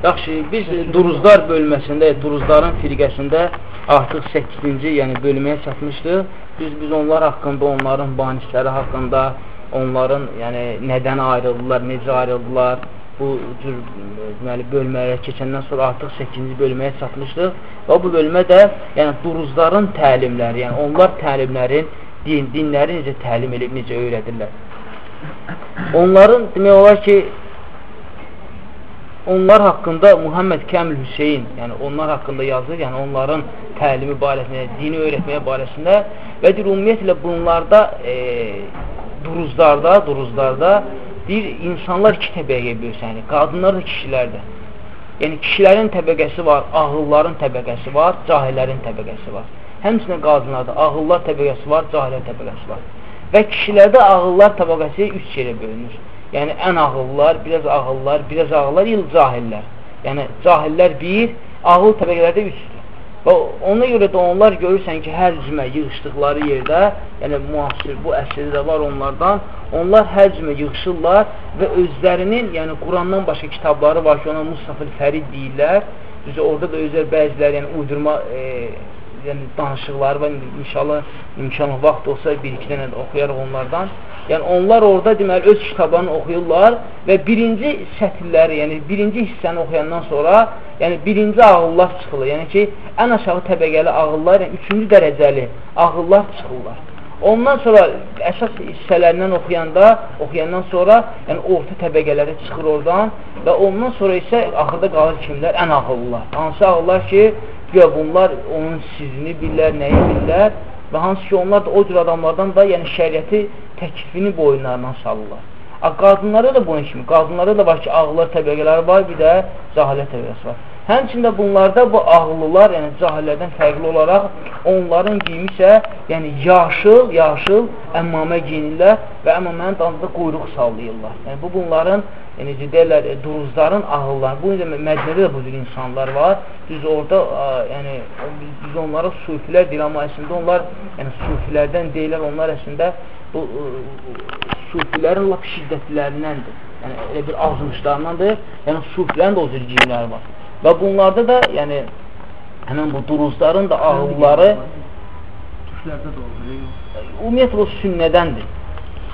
Yaxşı, biz duruzlar bölməsində, duruzların firqəsində artıq 8-ci, yəni bölməyə çatmışdıq. Biz biz onlar haqqında, onların banisləri haqqında, onların yəni nədən ayrıldılar, necə ayrıldılar, bu cür deməli bölmələrə keçəndən sonra artıq 8-ci bölməyə çatmışdıq. Və bu bölmə də yəni duruzların təlimləri, yəni onlar təlimlərin din, dinləri necə təlim edib, necə öyrədirlər. Onların demək olar ki, onlar haqqında Muhammed Kəmil Hüseyin, yəni onlar haqqında yazır, yəni onların təlimi barəsində, dini öyrətməyə barəsində və deyir, ümumiyyətlə bunlarda e, duruzlarda, duruzlarda deyir, insanlar iki təbəqəyə bölsənir, qadınlar da kişilər də. Yəni, kişilərin təbəqəsi var, ağılların təbəqəsi var, cahillərin təbəqəsi var. Həmçinin qadınlarda ağıllar təbəqəsi var, cahillər təbəqəsi var. Və kişilərdə ağıllar təbəqəsi üç yerə bölünür. Yəni, ən ağıllar, biraz ağıllar, biraz ağıllar, il cahillər. Yəni, cahillər bir, ağıl təbəqələrdə üçdür. Və ona görə də onlar görürsən ki, hər cümə yığışdıqları yerdə, yəni müasir, bu əsrdə də var onlardan, onlar hər cümə yığışırlar və özlərinin, yəni Qurandan başqa kitabları var ki, ona Mustafil Fərid deyirlər. Düzə, orada da özlər bəziləri, yəni uydurma e, yəni, danışıqları və inşallah imkanı vaxt olsa bir-iki dənə oxuyarıq onlardan. Yəni onlar orada deməli öz kitablarını oxuyurlar və birinci sətirləri, yəni birinci hissəni oxuyandan sonra, yəni birinci ağıllar çıxılır. Yəni ki, ən aşağı təbəqəli ağıllar, yəni üçüncü dərəcəli ağıllar çıxırlar. Ondan sonra əsas hissələrindən oxuyanda, oxuyandan sonra, yəni orta təbəqələri çıxır oradan və ondan sonra isə axırda qalır kimlər? Ən ağıllılar. Hansı ağıllar ki, güya bunlar onun sizini bilirlər, nəyi bilirlər və hansı ki, onlar da o cür adamlardan da yəni şəriəti təklifini boyunlarından salırlar. Qadınlara da bunun kimi, qadınlara da var ki, ağıllar təbəqələri var, bir də cahillər təbəqəsi var. Həmçində bunlarda bu ağıllılar, yəni cahillərdən fərqli olaraq onların giyimi isə yəni yaşıl, yaşıl əmmamə giyinirlər və əmmamənin dalında quyruq sallayırlar. Yəni bu bunların yəni, deyirlər, e, duruzların ağılları. Bu necə Mədinədə də bu cür insanlar var. Düz orada ə, yəni biz onlara sufilər deyil, amma əslində onlar yəni sufilərdən deyirlər, onlar əslində bu ə, sufilərin lap şiddətlərindəndir. Yəni elə bir azmışlarındandır. Yəni sufilərin də o cür giyimləri var. Və bunlarda da yəni həmin bu duruzların da ağılları ümumiyyətlə o sünnədəndir.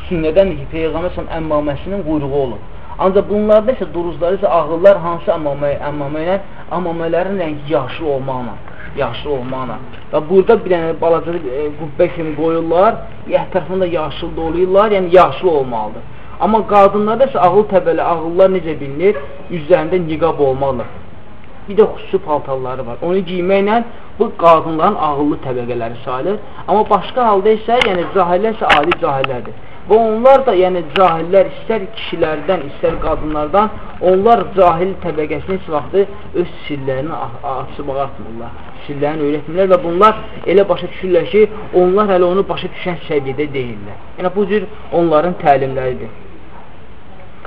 Sünnədəndir ki, Peyğəmbər əmmaməsinin quyruğu olur. Ancaq bunlarda isə duruzları isə ağıllar hansı əmmamə, əmmamə ilə əmmamələrin rəngi yaşlı olmaqla yaşlı olmaqla. Və burada bir dənə balaca e, qübbə kimi qoyurlar, ətrafında yaşıl doluyurlar, yəni yaşlı olmalıdır. Amma qadınlarda isə ağıl təbəli, ağıllar necə bilinir? Üzlərində niqab olmalıdır. Bir də xüsusi paltarları var. Onu giyməklə bu qadınların ağıllı təbəqələri sayılır. Amma başqa halda isə, yəni cahillər isə adi cahillərdir. Və onlar da, yəni cahillər istər kişilərdən, istər qadınlardan, onlar cahil təbəqəsini heç vaxtı öz sirlərini açıb ağartmırlar. Sirlərini öyrətmirlər və bunlar elə başa düşürlər ki, onlar hələ onu başa düşən səviyyədə deyirlər. Yəni bu cür onların təlimləridir.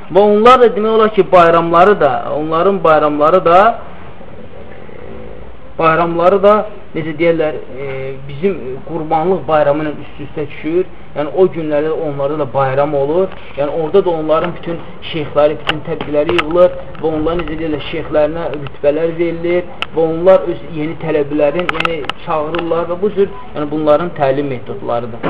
Və onlar da demək olar ki, bayramları da, onların bayramları da bayramları da necə deyərlər, e, bizim qurbanlıq bayramı ilə üst-üstə düşür. Yəni o günlərdə onlarda da bayram olur. Yəni orada da onların bütün şeyxləri, bütün təbliğləri yığılır və onlar necə deyirlər, şeyxlərinə rütbələr verilir və onlar öz yeni tələbələrin, yəni çağırırlar və bu cür yəni bunların təlim metodlarıdır.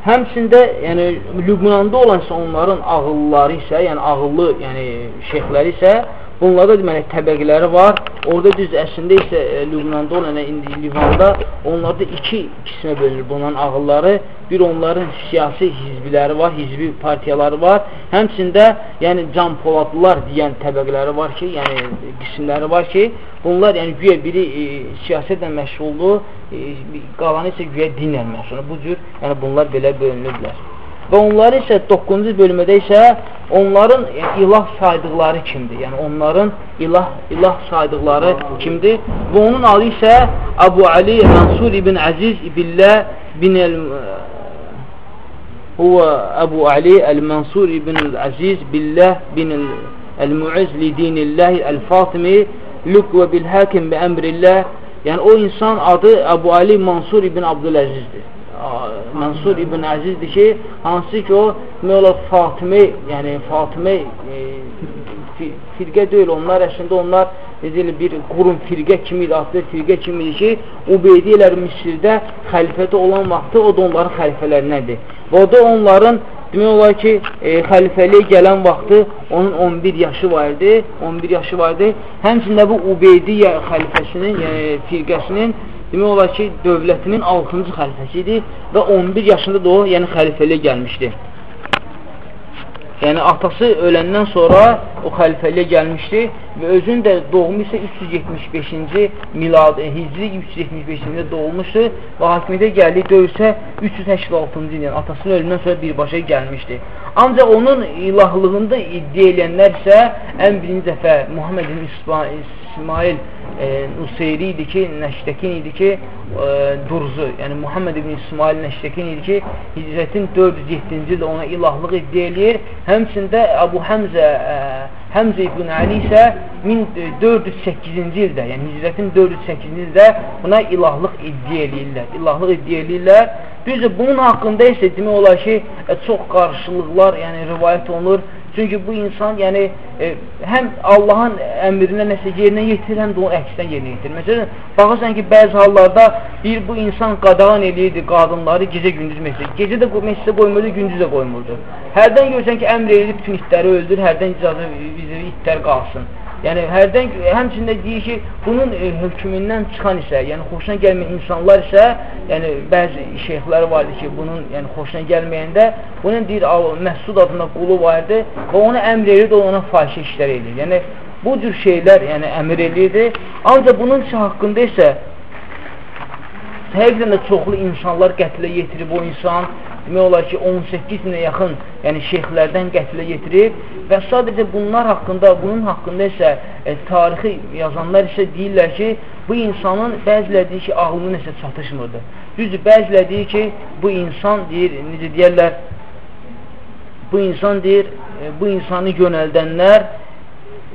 Həmçində, yəni Lübnanda olan isə onların ağılları isə, yəni ağıllı, yəni şeyxləri isə Bunlarda deməli təbəqələri var. Orada düz əslində isə e, Lübnanda olan indi Livanda onlarda iki qismə bölünür bunların ağılları. Bir onların siyasi hizbiləri var, hizbi partiyaları var. Həmçində yəni Can Poladlılar deyən təbəqələri var ki, yəni qismləri var ki, bunlar yəni güya biri e, siyasətlə məşğuldur, e, qalanı isə güya dinlə məşğuldur. Bu cür yəni bunlar belə bölünüblər. Və onları isə 9-cu bölmədə isə onların ilah saydıqları kimdir? Yəni onların ilah ilah saydıqları kimdir? Və onun adı isə Abu Ali Mansur ibn Aziz billah bin el Abu Ali el-Mansur ibn Aziz billah bin el-Mu'izz li dinillah el-Fatimi lukva bil hakim bi emrillah Yəni o insan adı Abu Ali Mansur ibn Abdüləzizdir. Mansur ibn Əzizdir ki, hansı ki o olar Fatimə, yəni Fatimə e, firqə deyil, onlar əslində onlar necə bir qurum firqə kimidir, adlı firqə kimidir ki, Ubeydiyələr Misirdə xəlifədə olan vaxtı o da onların xəlifələrindəndir. Və o da onların demək olar ki, e, xəlifəliyə gələn vaxtı onun 11 yaşı var idi, 11 yaşı var idi. Həmçində bu Ubeydiyyə xəlifəsinin, yəni firqəsinin demək olar ki, dövlətinin 6-cı xəlifəsi idi və 11 yaşında da o, yəni xəlifəliyə gəlmişdi. Yəni, atası öləndən sonra o xəlifəliyə gəlmişdi və özünün də doğumu isə 375-ci milad, e, hicri 375-ci doğulmuşdu və hakimiyyətə gəldiyi dövr isə 386-cı il, yəni atasının ölümündən sonra birbaşa gəlmişdi. Ancaq onun ilahlığında iddia edənlər isə ən birinci dəfə Muhammed İsmail e, Nuseyri idi ki, Nəşdəkin idi ki, e, Durzu, yəni Muhammed ibn İsmail Nəşdəkin idi ki, hicrətin 407-ci ildə ona ilahlıq iddia eləyir. Həmçində Əbu Həmzə, e, Həmzə ibn Ali isə 1408-ci ildə, yəni hicrətin 408-ci ildə buna ilahlıq iddia eləyirlər. İlahlıq iddia eləyirlər. Düzdür, bunun haqqında isə demək olar ki, e, çox qarşılıqlar, yəni rivayət olunur. Çünki bu insan, yəni e, həm Allahın əmrinə nəsə yerinə yetirir, həm də onun əksdən yerinə yetirir. Məsələn, baxırsan ki, bəzi hallarda bir bu insan qadağan eləyirdi qadınları gecə-gündüz məsələ. Gecə də məsələ qoymurdu, gündüz də qoymurdu. Hərdən görsən ki, əmr eləyir bütün itləri öldür, hərdən icazə itlər qalsın. Yəni hərdən həmçində deyir ki, bunun e, hökmündən çıxan isə, yəni xoşuna gəlməyən insanlar isə, yəni bəzi şeyxlər var idi ki, bunun yəni xoşuna gəlməyəndə bunun deyir Məsud adında qulu var idi və ona əmr edirdi, ona fahişə işlər edir. Yəni bu cür şeylər, yəni əmr edirdi. Ancaq bunun haqqında isə həqiqətən də çoxlu insanlar qətlə yetirib o insan demək olar ki, 18 minə yaxın yəni şeyxlərdən qətlə yetirib və sadəcə bunlar haqqında, bunun haqqında isə e, tarixi yazanlar isə deyirlər ki, bu insanın bəzilə deyir ki, ağlını nəsə çatışmırdı. Düzdür, bəzilə deyir ki, bu insan deyir, necə deyərlər, bu insan deyir, e, bu insanı yönəldənlər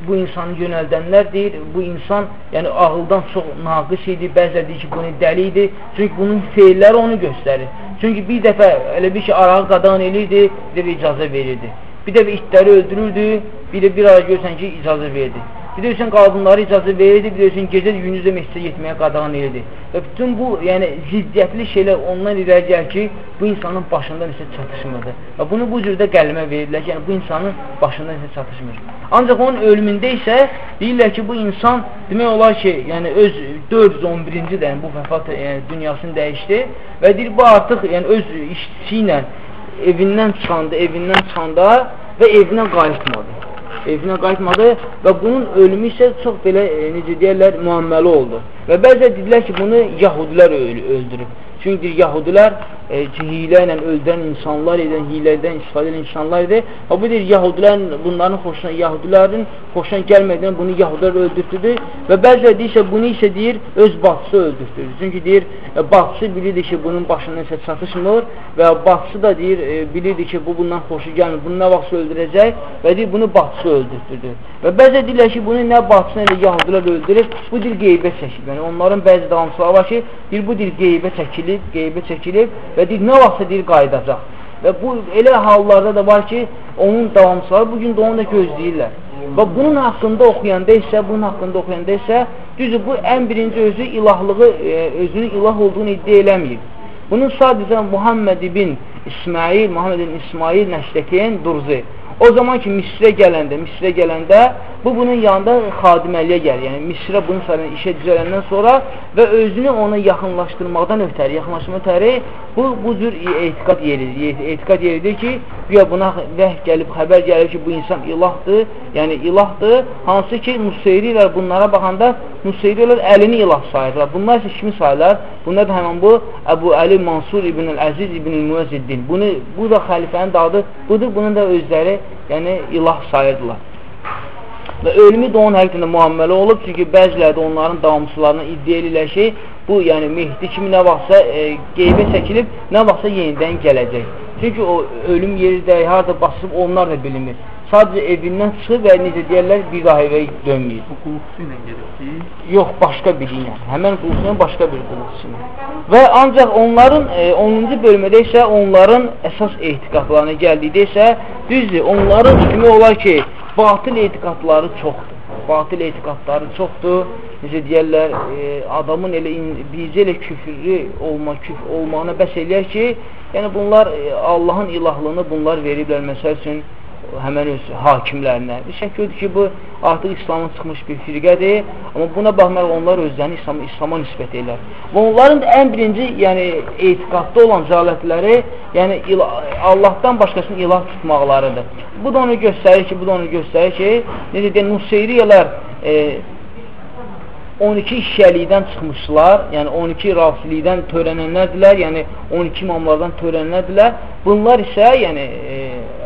bu insanı yönəldənlər deyir, bu insan yəni ağıldan çox naqis idi, bəzə deyir ki, bunu dəli idi, çünki bunun feilləri onu göstərir. Çünki bir dəfə elə bir ki, arağı qadağan elirdi, bir dəfə icazə verirdi. Bir dəfə itləri öldürürdü, bir də bir ara görsən ki, icazə verdi. Bir də üçün qadınları icazə verirdi, bir də üçün gecə gündüzdə məscidə getməyə qadağan edirdi. Və bütün bu, yəni ziddiyyətli şeylər ondan irəli gəlir ki, bu insanın başında nəsə çatışmırdı. Və bunu bu cürdə qəlmə verirlər ki, yəni bu insanın başında nəsə çatışmır. Ancaq onun ölümündə isə deyirlər ki, bu insan demək olar ki, yəni öz 411-ci də yəni, bu vəfat yəni, dünyasını dəyişdi və deyir, bu artıq yəni, öz işçisi ilə evindən çıxanda, evindən çıxanda və evinə qayıtmadı evinə qayıtmadı və bunun ölümü isə çox belə, e, necə deyərlər, müamməli oldu. Və bəzə dedilər ki, bunu yahudilər öldürüb. Çünki yahudilər e, hilə ilə öldürən insanlar idi, hilədən istifadə edən insanlar idi. Və bu deyir, yahudilər bunların xoşuna, yahudilərin xoşuna gəlmədən bunu yahudilər öldürdürdü və bəziləri deyirsə, bunu isə deyir, öz bacısı öldürdürdü. Çünki deyir, e, bacısı bilirdi ki, bunun başına nəsə çatışmır və bacısı da deyir, e, bilirdi ki, bu bundan xoşu gəlmir, bunu nə vaxt öldürəcək və deyir, bunu bacısı öldürdürdü. Və bəzi deyirlər ki, bunu nə bacısını elə yahudilər öldürür, bu deyir, qeybə çəkib. Yəni, onların bəzi davamçıları var ki, deyir, bu deyir, qeybə çəkilib, qeybə çəkilib və deyir, nə vaxtsa deyir, qayıdacaq. Və bu elə hallarda da var ki, onun davamçıları bugün də onu da gözləyirlər. Və bunun haqqında oxuyanda isə, bunun haqqında oxuyanda isə, düzdür, bu ən birinci özü ilahlığı, e, özünün ilah olduğunu iddia eləməyib. Bunun sadəcə Muhammed ibn İsmail, Muhammed ibn İsmail Nəşdəkin Durzi. O zaman ki, Misrə gələndə, Misrə gələndə bu bunun yanında xadiməliyə gəlir. Yəni, Misrə bunun sayılən işə düzələndən sonra və özünü ona yaxınlaşdırmaqdan ötəri, yaxınlaşdırma ötəri bu, bu cür etiqat yeridir. Etiqat yeridir ki, güya buna vəh gəlib, xəbər gəlir ki, bu insan ilahdır, yəni ilahdır. Hansı ki, Nuseyrilər bunlara baxanda Nuseyrilər əlini ilah sayırlar. Bunlar isə kimi sayırlar? Bunlar da həmən bu Əbu Əli Mansur ibn-əl-Əziz ibn-əl-Müəzziddin. Bunu, bu da xəlifənin dadı, budur, bunun da özləri yəni ilah sayırdılar. Və ölümü də onun həqiqətində müamməli olub, çünki bəziləri də onların davamçılarına iddia edirlər ki, bu yəni Mehdi kimi nə vaxtsa e, qeybə çəkilib, nə vaxtsa yenidən gələcək. Çünki o ölüm yeri də harada basıb onlar da bilinmir. sadəcə evindən çıxıb və necə deyərlər, bir daha evə dönməyir. Bu qulluqçu ilə gedib Yox, başqa biri ilə. Həmən qulluqçu başqa bir qulluqçu ilə. Və ancaq onların e, 10-cu bölmədə isə onların əsas etiqadlarına gəldikdə isə düzdür, onların demək olar ki, batıl etiqadları çoxdur. Batıl etiqadları çoxdur. Necə deyərlər, e, adamın elə bizə elə küfrü olma, küf olmağına bəs eləyər ki, yəni bunlar e, Allahın ilahlığını bunlar veriblər məsəl üçün həmən öz hakimlərinə. Bir şək gördür ki, bu artıq İslamın çıxmış bir firqədir, amma buna baxmayaraq onlar özlərini İslam, İslama nisbət edirlər. Və onların da ən birinci, yəni etiqadda olan zalətləri, yəni ilah, Allahdan başqasını ilah tutmaqlarıdır. Bu da onu göstərir ki, bu da onu göstərir ki, necə deyək, Nuseyriyələr e, 12 şiəlikdən çıxmışlar, yəni 12 rafilidən törənənlərdirlər, yəni 12 imamlardan törənənlərdirlər. Bunlar isə, yəni e,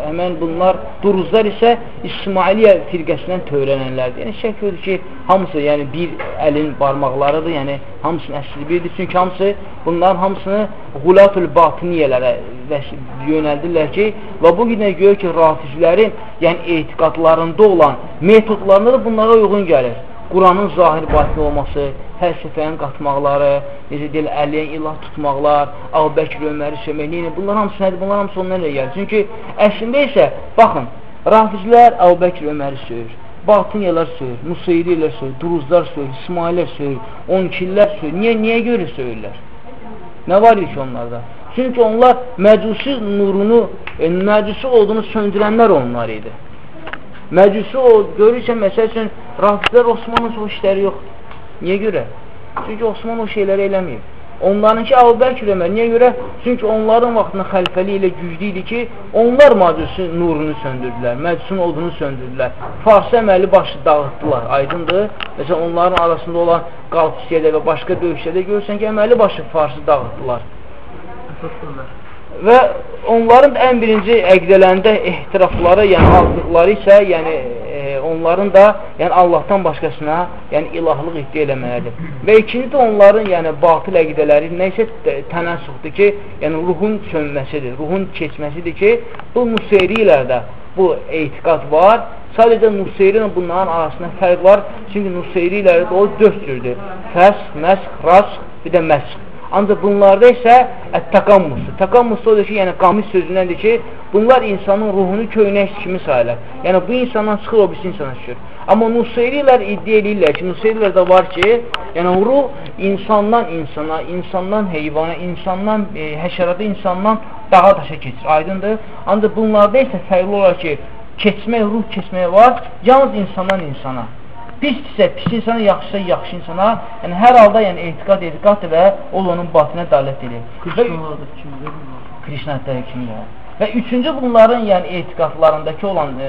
həmən bunlar duruzlar isə İsmailiyyə firqəsindən törənənlərdir. Yəni şək odur ki, hamısı yəni bir əlin barmaqlarıdır, yəni hamısının əsli birdir. Çünki hamısı bunların hamısını Qulatul Batiniyyələrə yönəldirlər ki, və bu günə görə ki, rafizlərin yəni etiqadlarında olan metodlarında da bunlara uyğun gəlir. Quranın zahir batini olması, fəlsəfənin qatmaqları, necə deyil, əliyən ilah tutmaqlar, Ağbəkir, Öməri söymək, neyini, bunlar hamısı nədir? Bunlar hamısı ondan elə gəlir. Çünki əslində isə, baxın, rafizlər Ağbəkir, Öməri söyür, Batiniyalar söyür, Nusayrilər söyür, Duruzlar söyür, İsmaillər söyür, Onkillər söyür. Niyə, niyə görə söyürlər? Nə var ki onlarda? Çünki onlar məcusi nurunu, e, məcusi olduğunu söndürənlər onlar idi. Məcusi o, görürsən, məsəl üçün, rafizlər Osmanlı o işləri yoxdur. Niyə görə? Çünki Osman o şeyləri eləməyib. Onlarınki Əbubəkir Ömər. Niyə görə? Çünki onların vaxtında xəlifəli ilə güclü idi ki, onlar macusi nurunu söndürdülər, məcusun odunu söndürdülər. Farsı əməli başı dağıtdılar, aydındır. Məsələn, onların arasında olan qalxisiyədə və başqa döyüşlərdə görürsən ki, əməli başı farsı dağıtdılar. Və onların ən birinci əqdələrində ehtirafları, yəni azlıqları isə, yəni onların da yəni Allahdan başqasına, yəni ilahlıq iddia eləməlidir. Və ikinci də onların yəni batıl əqdələri nə isə tənəssüxdur ki, yəni ruhun sönməsidir, ruhun keçməsidir ki, bu Nuseyrilərdə bu etiqad var. Sadəcə Nuseyri ilə bunların arasında fərq var. Çünki Nuseyrilərdə o dörd cürdür. Fəsq, məsq, rasq, bir də məsq. Ancaq bunlarda isə ət-təqammusdur. Təqammus odur ki, yəni qamis sözündəndir ki, bunlar insanın ruhunu köynək kimi sayırlar. Yəni bu insandan çıxır, o birisi insana düşür. Amma Nusayrilər iddia edirlər ki, Nusayrilər var ki, yəni ruh insandan insana, insandan heyvana, insandan e, həşərata, insandan dağa daşa keçir. Aydındır? Ancaq bunlarda isə fərqli olar ki, keçmək, ruh keçmək var, yalnız insandan insana pisdirsə, pis insana, yaxşısa, yaxşı insana, yəni hər halda yəni etiqad etiqaddır və o onun batinə dalət edir. Krişnətləri kimdir? Və üçüncü bunların yəni etiqadlarındakı olan e,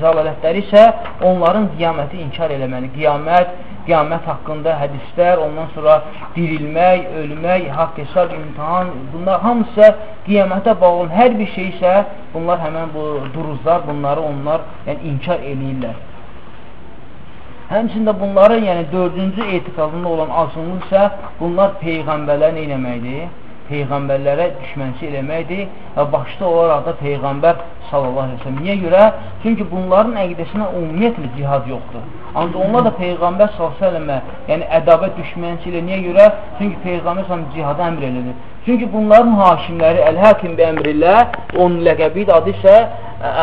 cəlalətləri isə onların qiyaməti inkar eləməli. Qiyamət, qiyamət haqqında hədislər, ondan sonra dirilmək, ölmək, haqq hesab, imtihan, bunlar hamısı qiyamətə bağlı hər bir şey isə bunlar həmən bu duruzlar, bunları onlar yəni inkar eləyirlər. Həmçində bunların, yəni dördüncü etiqadında olan azınlıq isə bunlar peyğəmbərlər nə eləməkdir? Peyğəmbərlərə düşmənçi eləməkdir və başda olaraq da Peyğəmbər sallallahu aleyhi ve sellem. Niyə görə? Çünki bunların əqidəsinə ümumiyyətlə cihad yoxdur. Ancaq onlar da Peyğəmbər sallallahu aleyhi ve sellem yəni ədabət düşmənçi ilə niyə görə? Çünki Peyğəmbər sallallahu cihada əmr elədir. Çünki bunların hakimləri Əl-Həkim bi əmrillə, onun ləqəbi adı isə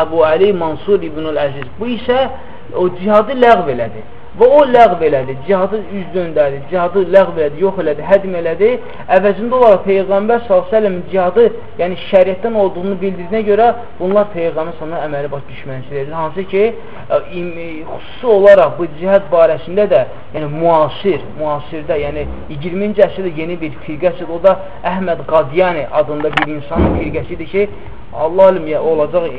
Əbu Əli Mansur ibn-ül Əziz. Bu isə o cihadı ləğv elədi. Və o ləğv elədi, cihadı üz döndərdi, cihadı ləğv elədi, yox elədi, hədm elədi. Əvəzində olaraq Peyğəmbər s.ə.v cihadı, yəni şəriətdən olduğunu bildirinə görə bunlar Peyğəmbər s.ə.v əməli baş düşmənçiləridir. Hansı ki, xüsusi olaraq bu cihad barəsində də, yəni müasir, müasirdə, yəni 20-ci əsrdə yeni bir firqəsidir. O da Əhməd Qadiyani adında bir insanın firqəsidir ki, Allah ya olacaq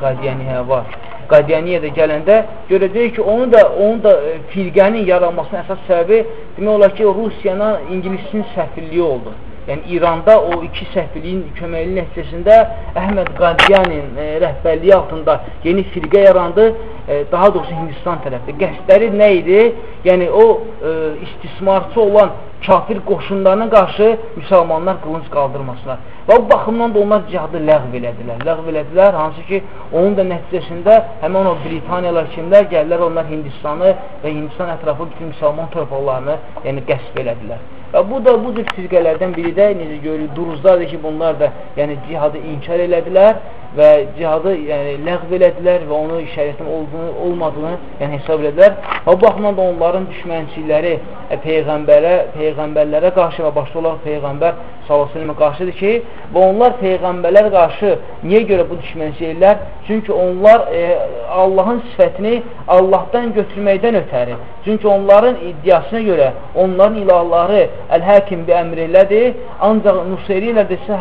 Qadiyani hə, var. Qadiyaniyədə gələndə görəcək ki, onu da, onu da e, firqənin yaranmasının əsas səbəbi demək olar ki, Rusiyana İngilisin səfirliyi oldu. Yəni İranda o iki səhviliyin köməkli nəticəsində Əhməd Qadiyanin e, rəhbərliyi altında yeni firqə yarandı e, daha doğrusu Hindistan tərəfdə. Qəsdləri nə idi? Yəni o e, istismarçı olan kafir qoşunlarına qarşı müsəlmanlar qılınc qaldırmasınlar. Və bu baxımdan da onlar cihadı ləğv elədilər. Ləğv elədilər, hansı ki, onun da nəticəsində həmən o Britaniyalar kimlər gəlirlər, onlar Hindistanı və Hindistan ətrafı bütün müsəlman torpaqlarını yəni qəsb elədilər. Və bu da bu cür firqələrdən biri də necə görürük, duruzlardır ki, bunlar da yəni cihadı inkar elədilər və cihadı yəni ləğv elədilər və onu şəriətin olduğunu, olmadığını yəni hesab elədilər. Və bu baxımdan da onların düşmənçiləri e, peyğəmbərə, peyğəmbərlərə qarşı və başda olaraq peyğəmbər sallallahu qarşıdır ki, və onlar peyğəmbərlər qarşı niyə görə bu düşmənçi ellər? Çünki onlar e, Allahın sifətini Allahdan götürməkdən ötəri. Çünki onların iddiasına görə onların ilahları əl-həkim bi əmrillədir, ancaq Nusayri ilə desə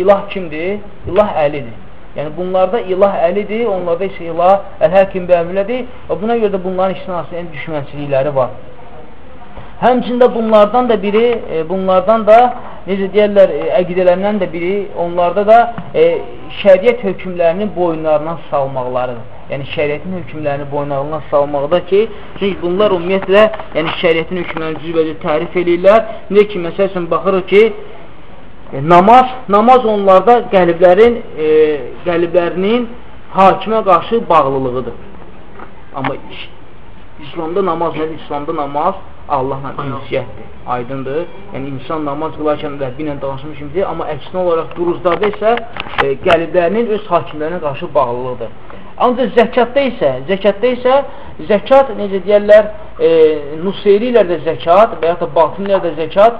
ilah kimdir? İlah Əlidir. Yəni bunlarda ilah əlidir, onlarda isə ilah əl-həkim bəmlədir və buna görə də bunların iştinasının düşmənçilikləri var. Həmçində bunlardan da biri, e, bunlardan da necə deyərlər, e, əqidələrindən də biri, onlarda da e, şəriət hökmlərinin boyunlarından salmaqlarıdır. Yəni şəriətin hökmlərini boyunlarından salmaqda ki, çünki bunlar ümumiyyətlə yəni şəriətin hökmlərini cüzbəci tərif edirlər. Necə ki, məsəl üçün baxırıq ki, E, namaz, namaz onlarda qəliblərin, e, qəliblərinin hakimə qarşı bağlılığıdır. Amma İslamda namaz nədir? İslamda namaz Allahla ünsiyyətdir. Aydındır. Yəni insan namaz qılarkən Rəbbi ilə danışmış kimdir, amma əksinə olaraq duruzlarda isə e, qəliblərinin öz hakimlərinə qarşı bağlılığıdır. Ancaq zəkatda isə, zəkatda isə zəkat necə deyərlər, e, nuseyrilərdə zəkat və ya da batinlərdə zəkat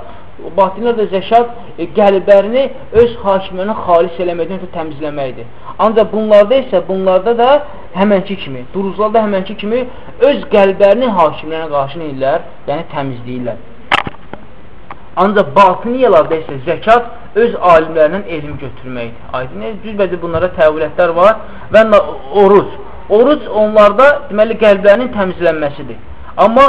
batinlər də zəkat e, qəlblərini öz hakimlərini xalis eləməkdən ötürü təmizləməkdir. Ancaq bunlarda isə, bunlarda da həmənki kimi, duruzlarda həmənki kimi öz qəlblərini hakimlərinə qarşı neyirlər? Yəni təmizləyirlər. Ancaq batiniyalarda isə zəkat öz alimlərindən elm götürməkdir. Aydın, cüzbədi bunlara təvillətlər var və oruc. Oruc onlarda deməli qəlblərinin təmizlənməsidir. Amma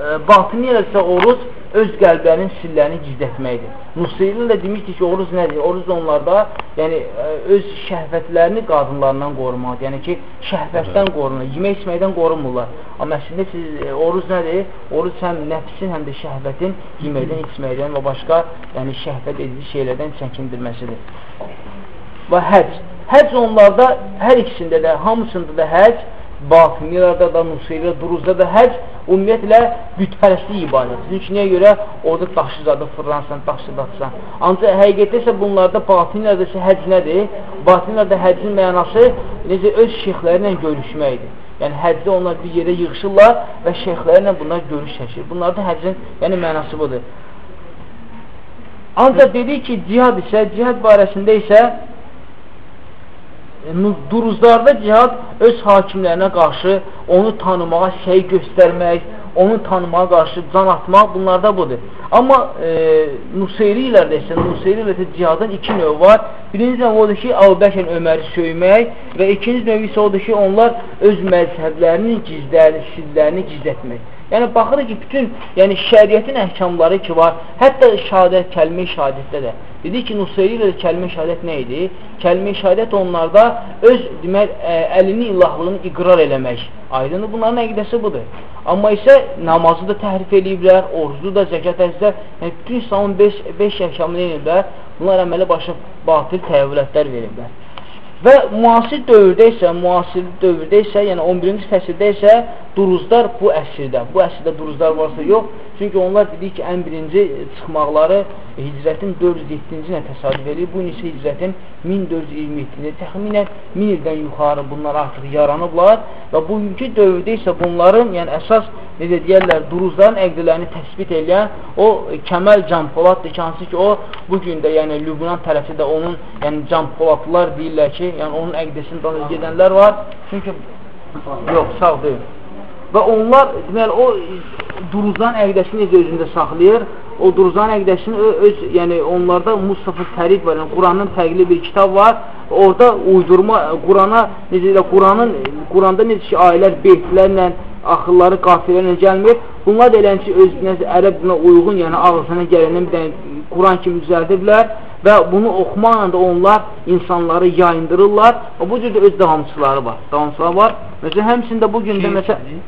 e, batiniyalarda isə oruc öz qəlblərinin sirlərini gizlətməkdir. Nusayrin də demişdi ki, oruz nədir? Oruz onlarda yəni, e, öz şəhvətlərini qadınlarından qorumaqdır. Yəni ki, şəhvətdən qorunur, yemək içməkdən qorunmurlar. Amma əslində siz, e, oruz nədir? Oruz həm nəfsin, həm də şəhvətin yeməkdən, içməkdən və başqa yəni, şəhvət edici şeylərdən çəkindirməsidir. Və həc. Həc onlarda hər ikisində də, hamısında da həc Batinilərdə da, Nusayridə, Duruzda da həc ümumiyyətlə bütpərəstlik ibadətidir. Çünki niyə görə? Orada daşı zadı fırlansan, daşı datsan. Ancaq həqiqətdə isə bunlarda batinlərdə isə həc nədir? Batinlərdə həccin mənası necə öz şeyxlərlə görüşməkdir. Yəni həcdə onlar bir yerə yığışırlar və şeyxlərlə bunlar görüş çəkir. Bunlarda həccin yəni mənası budur. Ancaq dedik ki, cihad isə, cihad barəsində isə duruzlarda cihad öz hakimlərinə qarşı onu tanımağa şey göstərmək, onu tanımağa qarşı can atmaq bunlarda budur. Amma e, Nuseyrilərdə isə, Nuseyrilərdə cihadın iki növ var. Birinci növ odur ki, Əbubəkir Öməri söymək və ikinci növ isə odur ki, onlar öz məzhəblərinin gizlərini, sirlərini gizlətmək. Yəni baxırıq ki, bütün yəni şəriətin əhkamları ki var, hətta şahadət, kəlmə şahadətdə də. Dedi ki, Nusayri ilə kəlmə şahadət nə idi? Kəlmə şahadət onlarda öz demək ə, əlini ilahlığını iqrar eləmək. Aydındır, bunların əqidəsi budur. Amma isə namazı da təhrif eləyiblər, orucu da, zəkat əzdə, yəni bütün İslamın 5 əhkamını eləyiblər. Bunlar əməli başa batil təvvülətlər veriblər. Və müasir dövrdə isə, müasir dövrdə isə, yəni 11-ci fəsildə isə duruzlar bu əsrdə, bu əsrdə duruzlar varsa yox, çünki onlar dedik ki, ən birinci çıxmaqları hicrətin 407-ci ilə təsadüf edir, bu isə hicrətin? 1427-ci, təxminən 1000 ildən yuxarı bunlar artıq yaranıblar. Və bugünkü dövrdə isə bunların, yəni əsas, necə deyərlər, duruzların əqdələrini təsbit edən o Kəməl Can Poladdır ki, hansı ki, o bugün də, yəni Lübnan tərəfi də onun, yəni Can Poladlılar deyirlər ki, yəni onun əqdəsini danış gedənlər var. Çünki yox, sağ deyil. Və onlar, deməli, o duruzan əqdəsini necə özündə saxlayır? O duruzan əqdəsini öz, yəni onlarda Mustafa Fərid var, yəni Quranın fərqli bir kitab var. Orada uydurma Qurana necə də Quranın Quranda necə ki ayələr beytlərlə, axırları qafiyələrlə gəlmir. Bunlar da elən ki öz nəsə ərəb dilinə uyğun, yəni ağzına gələndən bir dənə Quran kimi düzəldiblər və bunu oxumaqla da onlar insanları yayındırırlar və bu cürdə öz davamçıları var. Davamçıları var Məsələn, həmçində bu gündə məsələn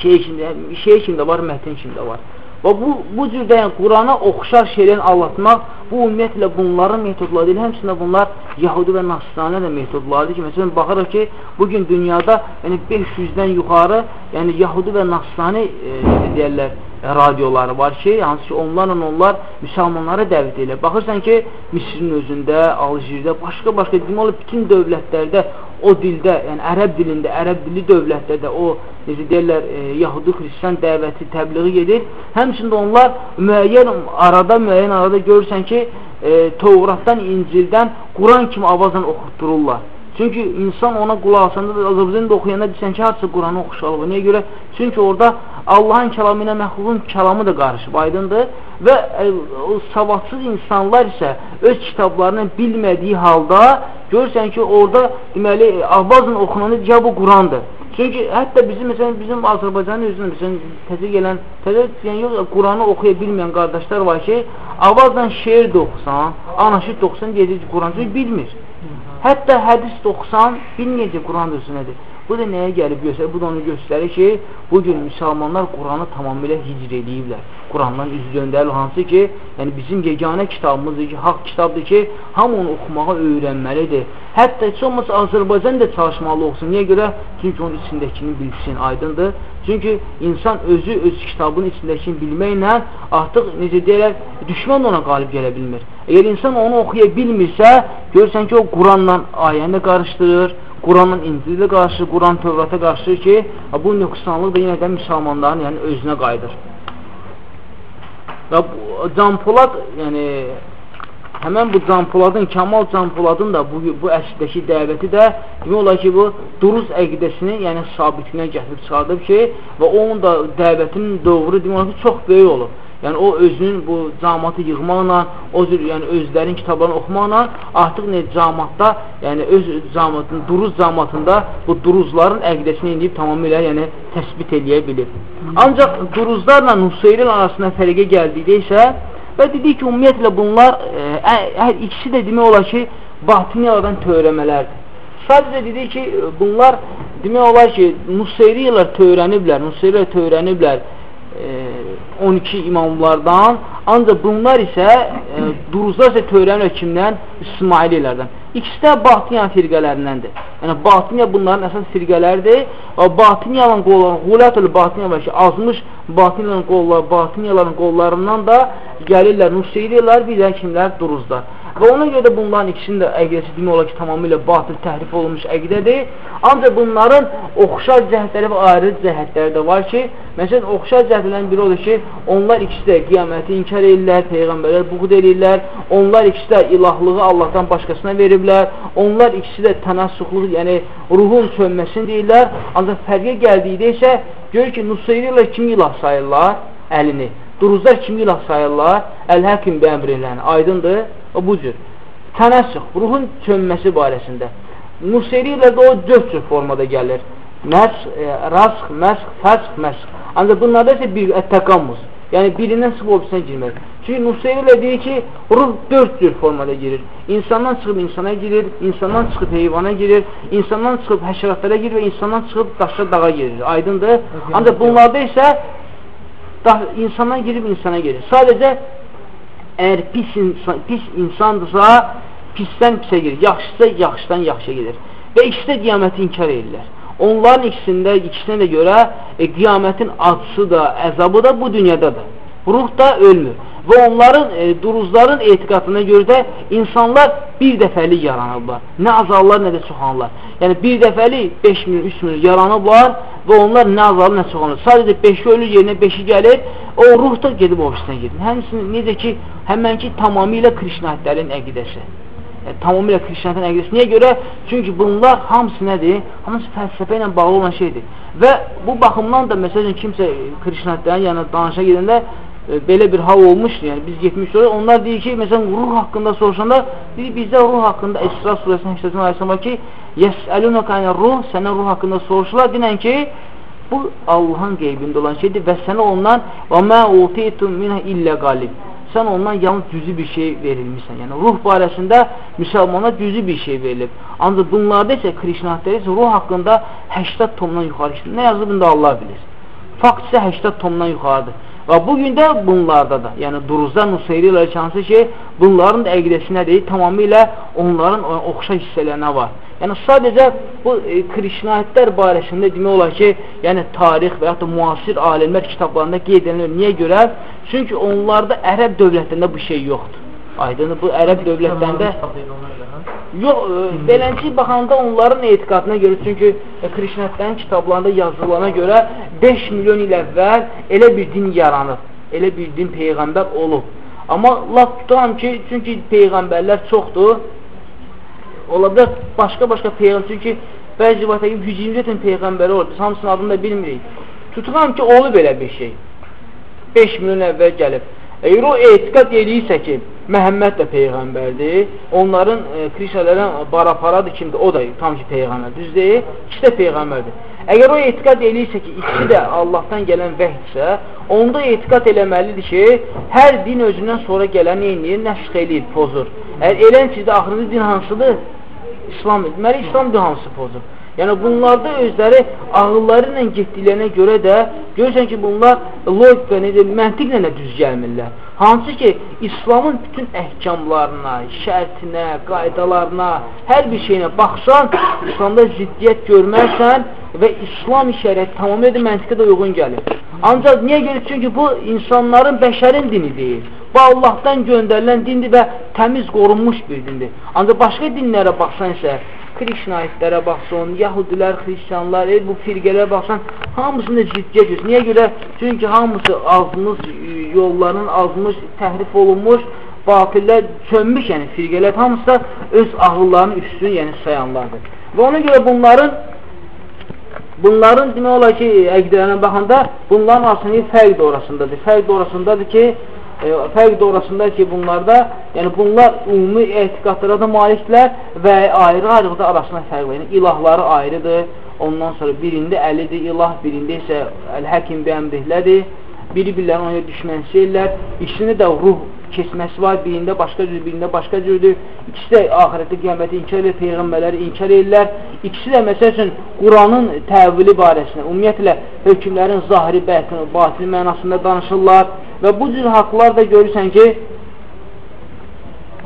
şey kimdə, şey kimdə var, mətin kimdə var. Və bu, bu cürdə yəni, Qurana oxşar şeylərin anlatmaq, bu ümumiyyətlə bunların metodları deyil, həmçində bunlar Yahudi və Nasrani də metodlardır ki, məsələn, baxırıq ki, bugün dünyada yəni 500-dən yuxarı yəni Yahudi və Nasrani e, deyərlər, e, radioları var ki, hansı ki, onlarla onlar müsəlmanlara dəvət edirlər. Baxırsan ki, Misirin özündə, Aljirdə, başqa-başqa demək olar, bütün dövlətlərdə o dildə, yəni ərəb dilində, ərəb dilli dövlətdə də o, necə deyirlər, e, Yahudi xristian dəvəti, təbliği gedir. Həmçində onlar müəyyən arada, müəyyən arada görürsən ki, e, Tövratdan, İncildən Quran kimi avazla oxutdururlar. Çünki insan ona qulaq asanda da Azərbaycanda oxuyanda bilsən ki, harca Quranı oxuşalığı. Niyə görə? Çünki orada Allahın kəlamı ilə məxluqun kəlamı da qarışıb, aydındır. Və e, o savadsız insanlar isə öz kitablarını bilmədiyi halda görürsən ki, orada deməli, avazla oxunanı ya bu Qurandır. Çünki hətta bizim məsələn bizim Azərbaycanın özündə məsələn təzə gələn, təzə yəni yox, Quranı oxuya bilməyən qardaşlar var ki, avazla şeir də oxusan, anaşid də oxusan, deyəcək Quran çünki bilmir. Hətta hədis də oxusan, bilməyəcək Quran özünədir. Bu da nəyə gəlib göstərir? Bu da onu göstərir ki, bugün müsəlmanlar Quranı tamamilə hicr ediblər. Qurandan üz döndərir, hansı ki, yəni bizim yeganə kitabımızdır ki, haqq kitabdır ki, hamı onu oxumağa öyrənməlidir. Hətta heç olmasa Azərbaycan da çalışmalı olsun. Niyə görə? Çünki onun içindəkini bilsin, aydındır. Çünki insan özü öz kitabının içindəkini bilməklə artıq, necə deyərlər, düşman ona qalib gələ bilmir. Əgər insan onu oxuya bilmirsə, görürsən ki, o Quranla ayəni qarışdırır, Quranın İncildə qarşı, Quran Tövrata qarşı ki, bu nöqsanlıq da yenə də müsəlmanların yəni, özünə qayıdır. Və Can Polad, yəni həmən bu Can Poladın, Kamal Can Poladın da bu, bu əsrdəki dəvəti də demək olar ki, bu duruz əqidəsini, yəni sabitliyinə gətirib çıxardıb ki, və onun da dəvətinin doğru demək olar ki, çox böyük olub. Yəni o özünün bu camatı yığmaqla, o cür yəni özlərin kitablarını oxumaqla artıq nə camatda, yəni öz camatının duruz camatında bu duruzların əqidəsini indiyib tamamilə yəni təsbit eləyə bilir. Ancaq duruzlarla Nusayrin arasında fərqə gəldikdə isə və dedik ki, ümumiyyətlə bunlar ə, ə, ikisi də demək olar ki, batiniyalardan törəmələrdir. Sadəcə dedik ki, bunlar demək olar ki, Nusayriyalar törəniblər, Nusayriyalar törəniblər 12 imamlardan, ancaq bunlar isə e, duruzlar isə törənir kimdən? İsmaililərdən. İkisi də Batiniya firqələrindəndir. Yəni Batiniya bunların əsas firqələridir. Və Batiniyaların qolları, Qulətul Batiniya və ki, azmış Batiniyaların qolları, Batiniyaların qollarından da gəlirlər, Nuseyriyyələr, bir də kimlər? Duruzlar. Və ona görə də bunların ikisinin də əqidəsi demək olar ki, tamamilə batıl təhrif olunmuş əqidədir. Ancaq bunların oxşar cəhətləri və ayrı cəhətləri də var ki, məsələn, oxşar cəhətlərin biri odur ki, onlar ikisi də qiyaməti inkar edirlər, peyğəmbərlər buğd edirlər, onlar ikisi də ilahlığı Allahdan başqasına veriblər, onlar ikisi də tənassuqluq, yəni ruhun sönməsini deyirlər, ancaq fərqə gəldikdə isə görür ki, Nusayriyyələr kimi ilah sayırlar əlini. Duruzlar kimi ilah sayırlar, əl-həkim bi əmriləni, aydındır, o bu cür. Tənəssüx, ruhun çönməsi barəsində. Muserilərdə o dörd cür formada gəlir. Məsx, e, rasx, məsx, fəsx, məsx. Ancaq bunlarda isə bir təqammus. Yəni birindən çıxıb o birisinə girmək. Çünki Nusayri deyir ki, ruh dörd cür formada girir. İnsandan çıxıb insana girir, insandan çıxıb heyvana girir, insandan çıxıb həşəratlara girir və insandan çıxıb daşa dağa girir. Aydındır? Ancaq bunlarda isə insandan girib insana gedir. Sadəcə əgər pis, insan, pis insandırsa, pisdən pisə gedir. Yaxşısa yaxşıdan yaxşıya gedir. Və ikisi də qiyaməti inkar edirlər. Onların ikisində, ikisinə də görə e, qiyamətin acısı da, əzabı da bu dünyadadır. Ruh da ölmür. Və onların, e, duruzların etiqatına görə də insanlar bir dəfəlik yaranıblar. Nə azallar, nə də çoxanlar. Yəni bir dəfəlik 5 min, 3 min yaranıblar və onlar nə azalır, nə çoxanır. Sadəcə 5 ölür, yerinə 5-i gəlir, o ruh da gedib ofisinə gedir. Həmçinin necə ki, həmənki tamamilə Krişnətlərin əqidəsi. Yəni, tamamilə Krişnətlərin əqidəsi. Niyə görə? Çünki bunlar hamısı nədir? Hamısı fəlsəfə ilə bağlı olan şeydir. Və bu baxımdan da, məsələn, kimsə Krişnətlərin yəni danışa gedəndə belə bir hal olmuşdur. Yəni biz getmiş sonra onlar deyir ki, məsələn ruh haqqında soruşanda deyir bizdə ruh haqqında İsra surəsinin 80 ayəsində var ki, yəsəlunaka ruh, səndən ruh haqqında soruşurlar. Dinən ki, bu Allahın qeybində olan şeydir və sənə ondan və mə utitum minə illə qalib. sən ondan yalnız cüzi bir şey verilmişsən. Yəni, ruh barəsində müsəlmana cüzi bir şey verilib. Ancaq bunlarda isə Krişnatlər isə ruh haqqında 80 tomdan yuxarı işləyir. Nə yazıb, bunu da Allah bilir. Fakt isə 80 tomdan yuxarıdır. Və bugün də bunlarda da, yəni duruzda Nusayri ilə hansı ki, bunların da əqidəsi nədir? Tamamilə onların oxşar hissələrinə var. Yəni sadəcə bu e, Krişnaitlər barəsində demək olar ki, yəni tarix və ya da müasir alimlər kitablarında qeyd edilir. Niyə görə? Çünki onlarda ərəb dövlətində bu şey yoxdur. Aydın bu ərəb dövlətlərində Yox, e, beləncə baxanda onların etiqadına görə, çünki e, Krişnətlərin kitablarında yazılana görə 5 milyon il əvvəl elə bir din yaranıb, elə bir din peyğəmbər olub. Amma laf tutam ki, çünki peyğəmbərlər çoxdur, ola bilər başqa-başqa peyğəmbər, çünki bəzi vaxtda 120 peyğəmbəri olur, biz hamısının adını da bilmirik. Tuturam ki, olub elə bir şey. 5 milyon əvvəl gəlib. Əgər o etiqad eləyirsə ki, Məhəmməd də Peyğəmbərdir, onların e, krişələrin baraparadır kimdir, o da tam ki Peyğəmbər, düz deyil, ikisi də Peyğəmbərdir. Əgər o etiqad eləyirsə ki, ikisi də Allahdan gələn vəhdsə, onda etiqad eləməlidir ki, hər din özündən sonra gələn neyinir, nəsx eləyir, pozur. Əgər elən ki, axırıncı din hansıdır? İslam, deməli İslam din hansı pozur? Yəni bunlarda özləri ağılları ilə getdiklərinə görə də görürsən ki, bunlar logika, necə, məntiqlə də düz gəlmirlər. Hansı ki, İslamın bütün əhkamlarına, şərtinə, qaydalarına, hər bir şeyinə baxsan, İslamda ziddiyyət görmərsən və İslam şəriəti tamamilə məntiqə də uyğun gəlir. Ancaq niyə görə? Çünki bu insanların, bəşərin dini deyil. Bu Allahdan göndərilən dindir və təmiz qorunmuş bir dindir. Ancaq başqa dinlərə baxsan isə, Krişnaitlərə baxsın, Yahudilər, Xristiyanlar, e, bu firqələrə baxsan, hamısında ciddiyə göz. Niyə görə? Çünki hamısı azmış, yolların azmış, təhrif olunmuş, batillər çönmüş, yəni firqələr hamısı da öz ağıllarının üstünü, yəni sayanlardır. Və ona görə bunların bunların demək olar ki, əqdələrinə baxanda bunların arasında fərq də orasındadır. Fərq də orasındadır ki, e, fərq orasında ki, bunlarda, yəni bunlar ümumi etiqadlara da malikdirlər və ayrı-ayrılıqda arasında fərq var. Yəni ilahları ayrıdır. Ondan sonra birində əlidir ilah, birində isə əl-həkim və əmrihlədir. Biri birlərin ona düşmənçillər. İkisində də ruh keçməsi var. Birində başqa cür, birində başqa cürdür. İkisi də ahirətdə qiyaməti inkar edir, peyğəmbərləri inkar edirlər. İkisi də məsəl üçün Quranın təvili barəsində, ümumiyyətlə hökmlərin zahiri, batini mənasında danışırlar və bu cür haqlar da görürsən ki,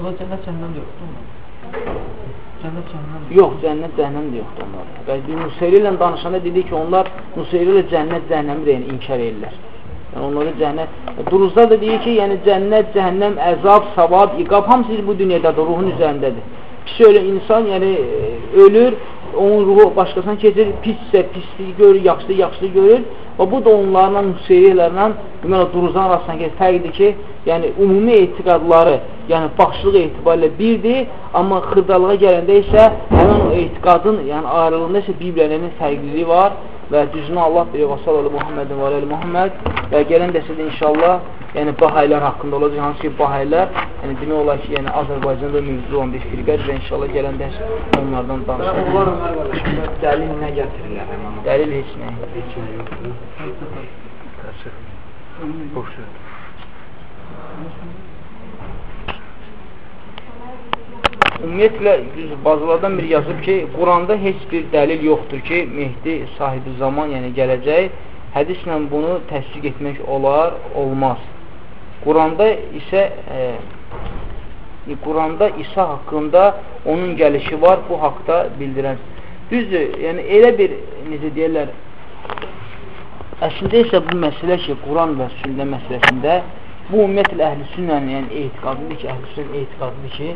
Ola cənnət cəhənnəm yoxdur. Cənnət cəhənnəm yox, cənnət cəhənnəm də yoxdur onlar. Və Nusayri ilə danışanda dedi ki, onlar Nusayri ilə cənnət cəhənnəmi də yəni, inkar edirlər. Yəni onları cənnət Duruzda da deyir ki, yəni cənnət, cəhənnəm, əzab, savab, iqab hamısı bu dünyadadır, ruhun üzərindədir. Pis öyle insan yəni ölür, onun ruhu başqasına keçir, pissə pisliyi görür, yaxşı yaxşı görür və bu da onlarla, müseyyilərlə deməli, duruzdan arasında fərqdir ki, yəni ümumi etiqadları, yəni baxışlıq etibarilə birdir, amma xırdalığa gələndə isə həmin o etiqadın yəni ayrılığında isə bir-birlərinin fərqliliyi var və düzünü Allah bilir və sallallahu Muhammedin və aləli Muhammed və gələn dəstədə inşallah yəni bahaylar haqqında olacaq, hansı ki bahaylar yəni demək olar ki, yəni Azərbaycanda mövcud olan bir firqədir və inşallah gələn dərs onlardan danışacaq. Onlar dəlil nə gətirirlər? Dəlil heç nə. Heç nə yoxdur. Boş Ümumiyyətlə, bazılardan biri yazıb ki, Quranda heç bir dəlil yoxdur ki, Mehdi sahibi zaman, yəni gələcək, hədislə bunu təsdiq etmək olar, olmaz. Quranda isə e, Quranda İsa haqqında onun gəlişi var, bu haqda bildirən. Düzdür, yəni elə bir, necə deyərlər, əslində isə bu məsələ ki, Quran və sünnə məsələsində bu ümumiyyətlə əhl-i sünnənin yəni, etiqadıdır ki, əhl-i sünnənin etiqadıdır ki,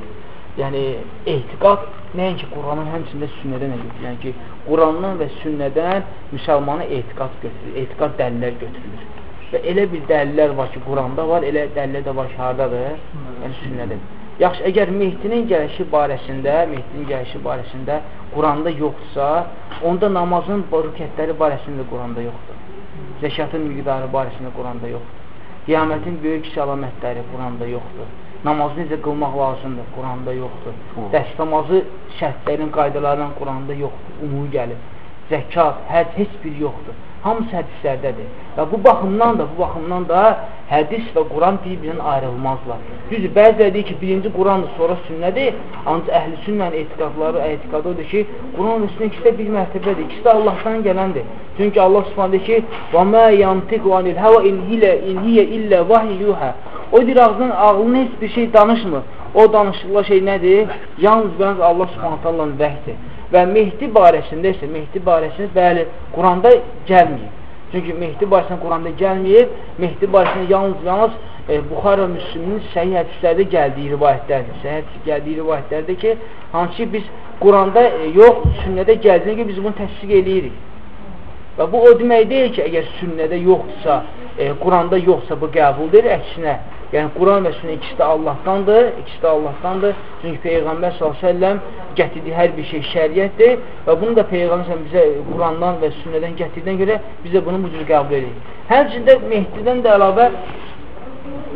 yəni ehtiqat nəinki Quranın həmçində sünnədən də götürülür. Yəni ki, Qurandan və sünnədən müsəlmana ehtiqat götürülür, ehtiqat dəlillər götürülür. Və elə bir dəlillər var ki, Quranda var, elə dəlillər də var ki, haradadır? Yəni sünnədir. Yaxşı, əgər Mehdinin gəlişi barəsində, Mehdinin gəlişi barəsində Quranda yoxdursa, onda namazın rükətləri barəsində Quranda yoxdur. Zəkatın miqdarı barəsində Quranda yoxdur. Qiyamətin böyük əlamətləri Quranda yoxdur namazı necə qılmaq lazımdır, Quranda yoxdur. Dəst namazı şərtlərin, qaydalarından Quranda yoxdur, umumi gəlir. Zəkat, həc heç bir yoxdur. Hamısı hədislərdədir. Və bu baxımdan da, bu baxımdan da hədis və Quran bir-birindən ayrılmazlar. Düzdür, bəziləri deyir ki, birinci Qurandır, sonra sünnədir. Ancaq əhl-i sünnənin etiqadları, etiqadı odur ki, Quran və sünnə ikisi də bir mərtəbədir. İkisi də Allahdan gələndir. Çünki Allah Subhanahu deyir ki: "Və mə yantiqu anil hava in hilə in hiyə illə vahyuha." O deyir ağzından ağlına heç bir şey danışmır. O danışılan şey nədir? Yalnız yalnız Allah Subhanahu taalanın vəhyidir. Və Mehdi barəsində isə Mehdi barəsində bəli Quranda gəlməyib. Çünki Mehdi barəsində Quranda gəlməyib. Mehdi barəsində yalnız yalnız e, Buxar və Müslümün səhih hədislərdə gəldiyi rivayətlərdir. Səhih hədis gəldiyi rivayətlərdir ki, hansı ki biz Quranda e, yox, sünnədə gəldiyinə ki biz bunu təsdiq eləyirik. Və bu o demək deyil ki, əgər sünnədə yoxdursa, e, Quranda yoxsa bu qəbuldur, əksinə. Yəni Quran və sünnə ikisi də Allahdandır, ikisi də Allahdandır. Çünki Peyğəmbər s.ə.v gətirdiyi hər bir şey şəriətdir və bunu da Peyğəmbər bizə Qurandan və sünnədən gətirdiyinə görə biz də bunu bu cür qəbul edirik. Həmçində Mehdidən də əlavə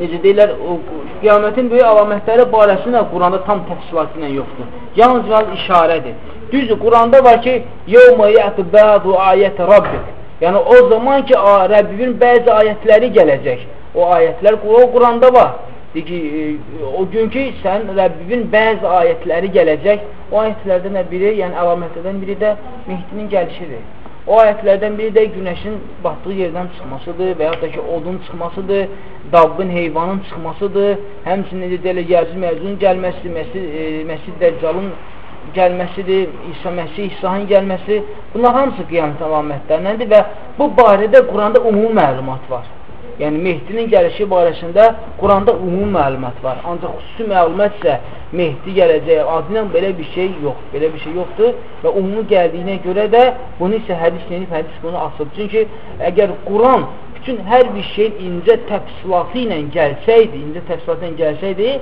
necə deyirlər, o, qiyamətin böyük əlamətləri barəsində Quranda tam təfsilatı ilə yoxdur. Yalnız yalnız işarədir. Düzdür, Quranda var ki, yevmə yəti bədu ayət Rabbik. Yəni, o zaman ki, Rəbbinin bəzi ayətləri gələcək. O ayətlər o Quranda var. Deyir ki, e, o gün ki, sən Rəbbinin bəzi ayətləri gələcək. O ayətlərdən biri, yəni əlamətlərdən biri də Mehdinin gəlişidir. O ayətlərdən biri də günəşin batdığı yerdən çıxmasıdır və yaxud da ki, odun çıxmasıdır, dabbın, heyvanın çıxmasıdır, həmçinin necə deyilə, Yərcü Mərcunun gəlməsi, Məsid, e, Məsid Dəccalın gəlməsidir, İsa Məsih, İsa'nın gəlməsi, bunlar hamısı qiyamət əlamətlərindəndir və bu barədə Quranda umum məlumat var. Yəni, Mehdinin gəlişi barəsində Quranda umum məlumat var. Ancaq xüsusi məlumat isə Mehdi gələcək adı ilə belə bir şey yox. Belə bir şey yoxdur və umumi gəldiyinə görə də bunu isə hədis yenib, hədis bunu asıb. Çünki əgər Quran bütün hər bir şeyin incə təfsilatı ilə gəlsəydi, incə təfsilatı ilə gəlsəydi,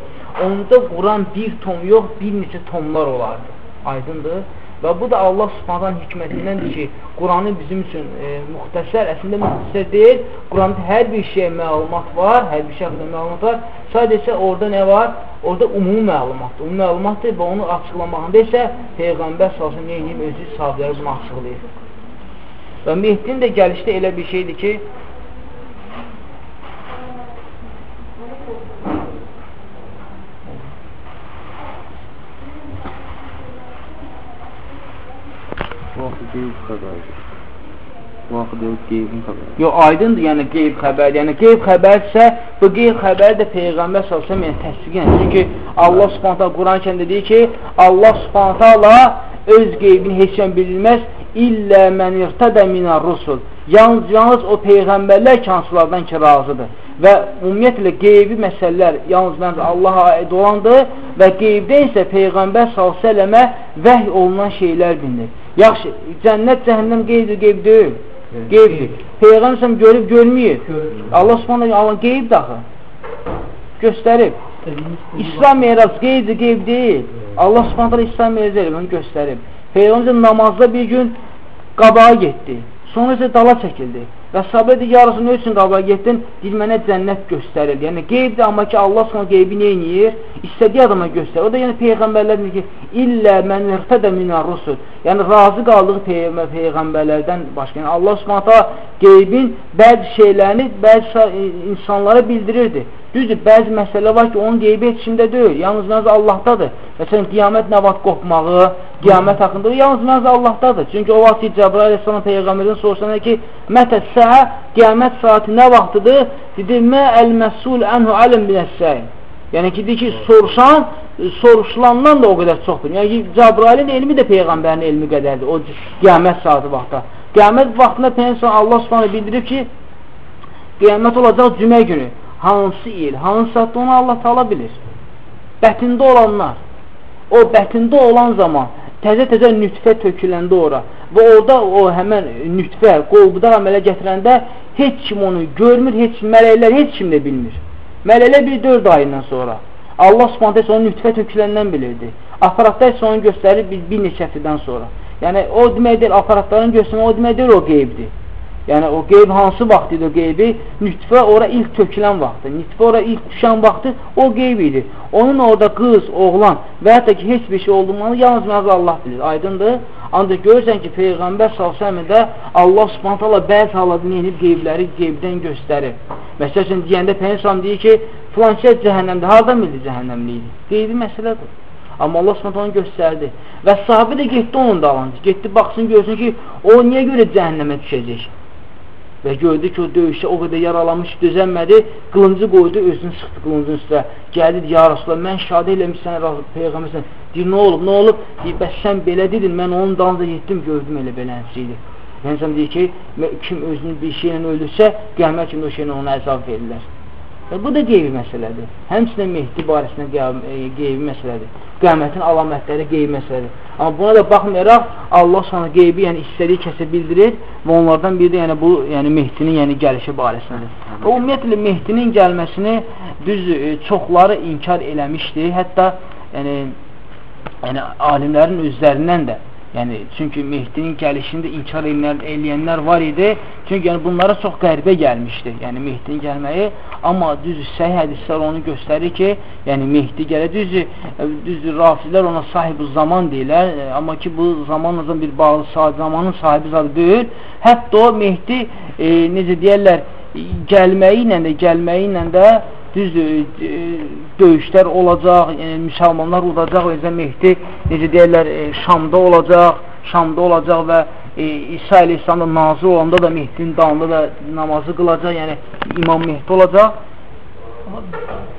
onda Quran bir tom yox, bir neçə tomlar olardı. Aydındır. Və bu da Allah subhanədən hikmətindəndir ki, Quranı bizim üçün e, müxtəsər, əslində müxtəsər deyil, Quranda hər bir şeyə məlumat var, hər bir şey haqqında məlumat var, sadəcə orada nə var? Orada umumi məlumatdır. Umumi məlumatdır və onu açıqlamağında isə Peyğəmbər salsın neyiniyim, özü sahabələri bunu açıqlayır. Və Mehdin də gəlişdə elə bir şeydir ki, qeyb xəbərdir. Vaxtı yox, qeybin xəbəri. Yox, aydındır, yəni qeyb xəbər. Yəni qeyb xəbərsə, bu qeyb xəbəri də Peyğəmbər əleyhi yəni təsdiq edir. Çünki Allah Subhanahu Quran kəndə deyir ki, Allah Subhanahu öz qeybini heç kim bilməz illə mən irtada minar rusul. Yalnız, yalnız o peyğəmbərlər ki, hansılardan ki, razıdır. Və ümumiyyətlə qeybi məsələlər yalnız məncə Allaha aid olandır və qeybdə isə Peyğəmbər s.ə.və vəhy olunan şeylər bilinir. Yaxşı, cənnət, cəhənnəm qeybdir, qeyb deyil. Qeybdir. Peyğəmbər görüb, görməyib. Allah subhanə Allah qeyb daxı. Göstərib. İslam meyraz qeybdir, qeyb deyil. Allah subhanə İslam meyraz elib, onu göstərib. Peyğəmbər namazda bir gün qabağa getdi. Sonra isə dala çəkildi. Və sahabə deyir, yarısı nə üçün qabaya getdin? Deyir, mənə cənnət göstərir. Yəni, qeybdir, amma ki, Allah sonra qeybi eləyir? İstədiyi adama göstərir. O da yəni Peyğəmbərlər deyir ki, illə mən irtədə minər rusul. Yəni, razı qaldığı pey Peyğəmbərlərdən başqa. Yəni, Allah subhanətə qeybin bəzi şeylərini bəzi insanlara bildirirdi. Düzdür, bəzi məsələ var ki, onun qeybi kimdə deyil. Yalnız məncə Allahdadır. Məsələn, qiyamət nə vaxt qopmağı, qiyamət haqqında yalnız məncə Allahdadır. Çünki o vaxt ki, Cəbrail Aleyhisselam Peyğəmbərdən soruşan ki, mətə səə, qiyamət saati nə vaxtıdır? Dedi, mə əl-məsul ənhu aləm binəssəyin. Yəni ki, deyir ki, soruşan, soruşulandan da o qədər çoxdur. Yəni ki, Cəbrailin elmi də Peyğəmbərin elmi qədərdir, o qiyamət saati vaxtda. Qiyamət vaxtında Peyğəmbər Allah subhanə bildirib ki, qiyamət olacaq cümə günü hansı il, hansı saatda onu Allah taala bilir. Bətində olanlar, o bətində olan zaman təzə-təzə nütfə töküləndə ora və orada o həmən nütfə qolbuda əmələ gətirəndə heç kim onu görmür, heç mələklər heç kim də bilmir. Mələklər bir 4 ayından sonra Allah Subhanahu onu nütfə töküləndən bilirdi. Aparatda isə onu göstərir bir, bir neçə həftədən sonra. Yəni o demək deyil, aparatların göstərmə o demək deyil, o qeybdir. Yəni o qeyb hansı vaxt idi o qeybi? Nütfə ora ilk tökülən vaxtı. Nütfə ora ilk düşən vaxtı o qeyb idi. Onun orada qız, oğlan və hətta ki heç bir şey olduğunu yalnız məhz Allah bilir. Aydındır? Ancaq görürsən ki, Peyğəmbər s.ə.v-də Allah subhanətələ bəzi halada neyinib qeybləri qeybdən göstərir. Məsəl üçün, deyəndə Peyğəmbər deyir ki, filan kəs cəhənnəmdə, hardan bildi cəhənnəmli idi? Qeybi məsələdir. Amma Allah subhanətə onu göstərdi. Və sahabi də getdi onun dalınca. Getdi, baxsın, görsün ki, o niyə görə cəhənnəmə düşəcək? Və gördü ki, o döyüşdə o qədər yaralanmış, dözənmədi, qılıncı qoydu, özünü sıxdı qılıncın üstə. Gəldi, ya Rasulallah, mən şadə eləmişsən, Peyğəmbərsən, deyir, nə olub, nə olub? Deyir, bəs sən belə dedin, mən onun dalınca getdim, gördüm elə belənçiydi. Yəni, deyir ki, kim özünü bir şeylə öldürsə, qiyamət kimi o şeylə ona əzab verirlər. Və bu da qeybi məsələdir. Həmçinin Mehdi barəsində e, qeybi məsələdir. Qəmətin əlamətləri qeybi məsələdir. Amma buna da baxmayaraq Allah sana qeybi, yəni istədiyi kəsə bildirir və onlardan biri də yəni bu, yəni Mehdinin yəni gəlişi barəsindədir. Və ümumiyyətlə Mehdinin gəlməsini düz e, çoxları inkar eləmişdi. Hətta yəni yəni alimlərin özlərindən də Yəni, çünki Mehdinin gəlişində inkar eləyənlər var idi. Çünki yəni, bunlara çox qəribə gəlmişdi. Yəni, Mehdinin gəlməyi. Amma düzdür, səhih hədislər onu göstərir ki, yəni Mehdi gələ. Düzdür, düzdür rafizlər ona sahibi zaman deyilər. E, amma ki, bu zamanla bir bağlı zamanın sahibi zadı deyil. Hətta o Mehdi, e, necə deyərlər, gəlməyi ilə də, gəlməyi ilə də düzdür, e, döyüşlər olacaq, yəni müsəlmanlar udacaq, özə Mehdi, necə deyərlər, e, Şamda olacaq, Şamda olacaq və e, İsa əleyhissalamda nazir olanda da Mehdinin dalında da namazı qılacaq, yəni İmam Mehdi olacaq.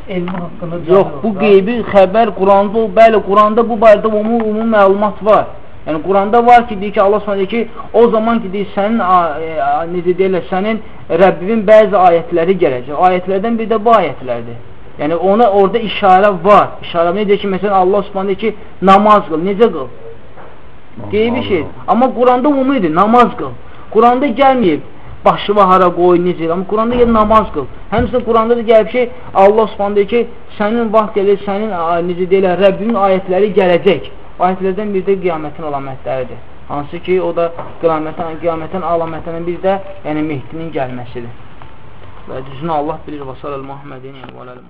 Elmi haqqında Yox, bu qeybi xəbər Quranda, bəli, Quranda bu barədə umum, umum məlumat var. Yəni Quranda var ki, deyir ki, Allah Subhanahu ki, o zaman ki, deyir, sənin e, necə deyirlər, sənin Rəbbinin bəzi ayətləri gələcək. Ayətlərdən bir də bu ayətlərdir. Yəni ona orada işarə var. İşarə necə ki, məsələn Allah Subhanahu ki, namaz qıl. Necə qıl? Qeybi şey. Amma Quranda umumidir, namaz qıl. Quranda gəlməyib başı və hara qoy, necə. Amma Quranda gəl namaz qıl. Həmçinin Quranda da gəlib ki, Allah Subhanahu ki, sənin vaxt gəlir, sənin necə deyirlər, Rəbbinin ayətləri gələcək. Ayətlərdən biri də qiyamətin əlamətləridir. Hansı ki, o da qiyamətin, qiyamətin əlamətlərindən biri də yəni Mehdinin gəlməsidir. Və düzünü Allah bilir. Və sallallahu Muhammedin və aləl